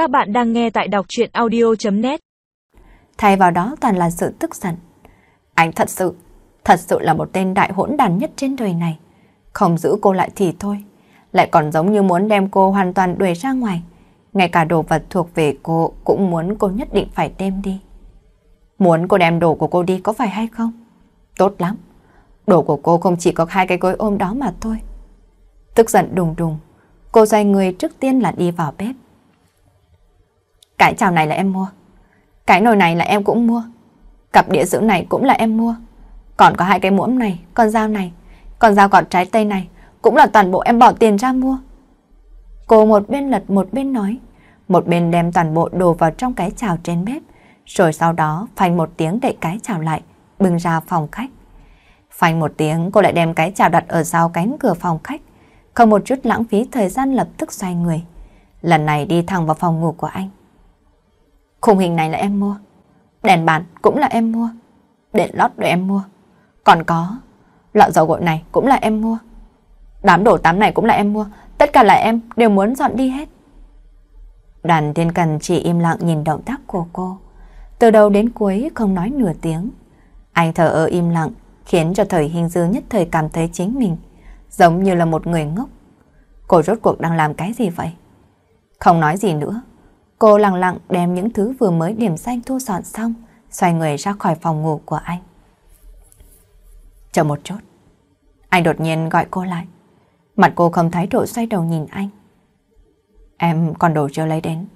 Các bạn đang nghe tại đọc chuyện audio.net Thay vào đó toàn là sự tức giận. Anh thật sự, thật sự là một tên đại hỗn đàn nhất trên đời này. Không giữ cô lại thì thôi, lại còn giống như muốn đem cô hoàn toàn đuổi ra ngoài. Ngay cả đồ vật thuộc về cô cũng muốn cô nhất định phải đem đi. Muốn cô đem đồ của cô đi có phải hay không? Tốt lắm. Đồ của cô không chỉ có hai cái gối ôm đó mà thôi. Tức giận đùng đùng, cô xoay người trước tiên là đi vào bếp. Cái chảo này là em mua. Cái nồi này là em cũng mua. Cặp đĩa giữ này cũng là em mua. Còn có hai cái muỗng này, con dao này, con dao gọt trái cây này cũng là toàn bộ em bỏ tiền ra mua. Cô một bên lật một bên nói, một bên đem toàn bộ đồ vào trong cái chảo trên bếp, rồi sau đó phanh một tiếng đậy cái chảo lại, bưng ra phòng khách. Phanh một tiếng cô lại đem cái chảo đặt ở sau cánh cửa phòng khách, không một chút lãng phí thời gian lập tức xoay người. Lần này đi thẳng vào phòng ngủ của anh. Khung hình này là em mua. Đèn bàn cũng là em mua. Đèn lót để em mua. Còn có, lọ dầu gội này cũng là em mua. Đám đồ tắm này cũng là em mua. Tất cả là em đều muốn dọn đi hết. Đoàn thiên cần chỉ im lặng nhìn động tác của cô. Từ đầu đến cuối không nói nửa tiếng. Anh thở ơ im lặng khiến cho thời hình dư nhất thời cảm thấy chính mình giống như là một người ngốc. Cô rốt cuộc đang làm cái gì vậy? Không nói gì nữa. Cô lặng lặng đem những thứ vừa mới điểm danh thu dọn xong, xoay người ra khỏi phòng ngủ của anh. Chờ một chút. Anh đột nhiên gọi cô lại. Mặt cô không thái độ xoay đầu nhìn anh. Em còn đồ chưa lấy đến.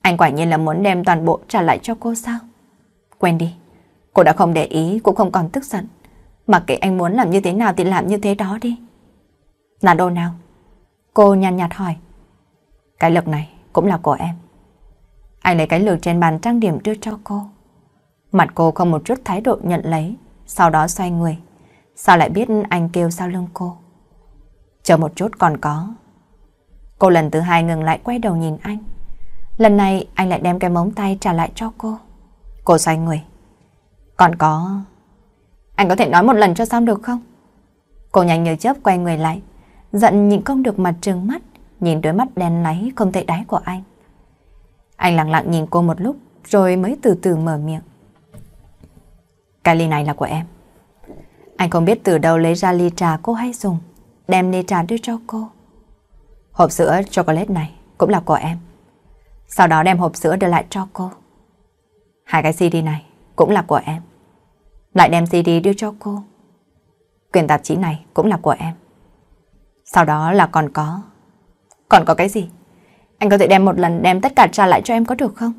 Anh quả nhiên là muốn đem toàn bộ trả lại cho cô sao? Quên đi. Cô đã không để ý, cũng không còn tức giận. Mặc kệ anh muốn làm như thế nào thì làm như thế đó đi. Là đồ nào? Cô nhàn nhạt hỏi. Cái lực này cũng là của em. Anh lấy cái lược trên bàn trang điểm đưa cho cô. Mặt cô không một chút thái độ nhận lấy, sau đó xoay người. Sao lại biết anh kêu sau lưng cô? Chờ một chút còn có. Cô lần thứ hai ngừng lại quay đầu nhìn anh. Lần này anh lại đem cái móng tay trả lại cho cô. Cô xoay người. Còn có... Anh có thể nói một lần cho xong được không? Cô nhanh như chớp quay người lại. Giận nhịn không được mặt trừng mắt, nhìn đôi mắt đen láy không thể đáy của anh. Anh lặng lặng nhìn cô một lúc, rồi mới từ từ mở miệng. Cái ly này là của em. Anh không biết từ đâu lấy ra ly trà cô hay dùng, đem ly trà đưa cho cô. Hộp sữa chocolate này cũng là của em. Sau đó đem hộp sữa đưa lại cho cô. Hai cái CD này cũng là của em. Lại đem CD đưa cho cô. Quyền tạp chí này cũng là của em. Sau đó là còn có... Còn có cái gì? Anh có thể đem một lần đem tất cả trả lại cho em có được không?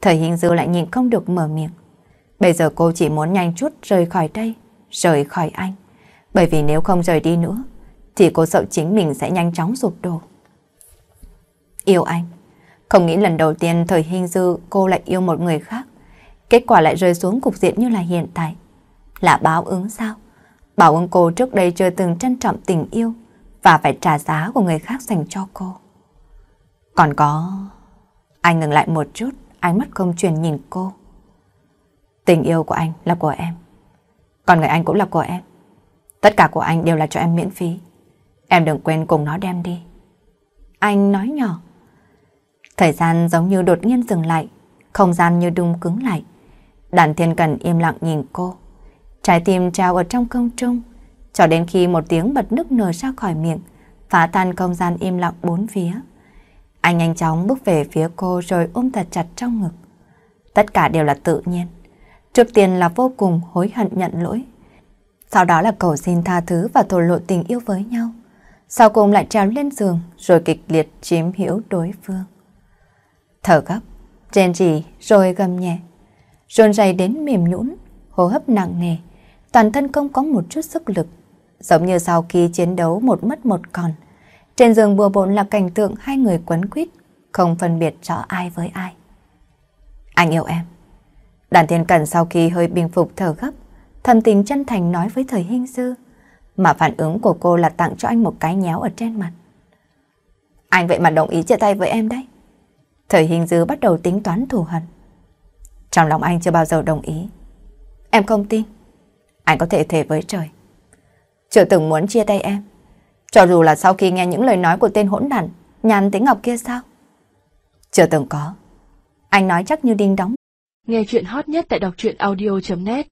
Thời hình dư lại nhìn không được mở miệng. Bây giờ cô chỉ muốn nhanh chút rời khỏi đây, rời khỏi anh. Bởi vì nếu không rời đi nữa, thì cô sợ chính mình sẽ nhanh chóng sụp đổ. Yêu anh. Không nghĩ lần đầu tiên thời hình dư cô lại yêu một người khác. Kết quả lại rơi xuống cục diện như là hiện tại. Là báo ứng sao? Bảo ứng cô trước đây chưa từng trân trọng tình yêu và phải trả giá của người khác dành cho cô. Còn có... Anh ngừng lại một chút, ánh mắt không truyền nhìn cô. Tình yêu của anh là của em. Còn người anh cũng là của em. Tất cả của anh đều là cho em miễn phí. Em đừng quên cùng nó đem đi. Anh nói nhỏ. Thời gian giống như đột nhiên dừng lại, không gian như đung cứng lại. Đàn thiên cần im lặng nhìn cô. Trái tim trao ở trong không trung, cho đến khi một tiếng bật nức nở ra khỏi miệng, phá tan không gian im lặng bốn phía. Anh nhanh chóng bước về phía cô rồi ôm thật chặt trong ngực. Tất cả đều là tự nhiên. Trước tiên là vô cùng hối hận nhận lỗi. Sau đó là cầu xin tha thứ và thổ lộ tình yêu với nhau. Sau cùng lại trèo lên giường rồi kịch liệt chiếm hiểu đối phương. Thở gấp, trên trì rồi gầm nhẹ. Rôn rầy đến mềm nhũn, hô hấp nặng nề, toàn thân không có một chút sức lực. Giống như sau khi chiến đấu một mất một còn. Trên giường bừa bộn là cảnh tượng hai người quấn quýt, không phân biệt rõ ai với ai. Anh yêu em. Đàn thiên cẩn sau khi hơi bình phục thở gấp, thầm tình chân thành nói với thời hình sư, mà phản ứng của cô là tặng cho anh một cái nhéo ở trên mặt. Anh vậy mà đồng ý chia tay với em đấy. Thời hình dư bắt đầu tính toán thù hận. Trong lòng anh chưa bao giờ đồng ý. Em không tin. Anh có thể thề với trời. Chưa từng muốn chia tay em. Cho dù là sau khi nghe những lời nói của tên hỗn đản, nhàn tính ngọc kia sao? Chưa từng có. Anh nói chắc như đinh đóng. Nghe chuyện hot nhất tại đọc truyện audio.net